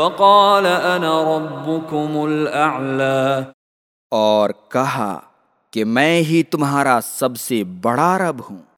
فقال انا ربكم الاعلى اور کہا کہ میں ہی تمہارا سب سے بڑا رب ہوں۔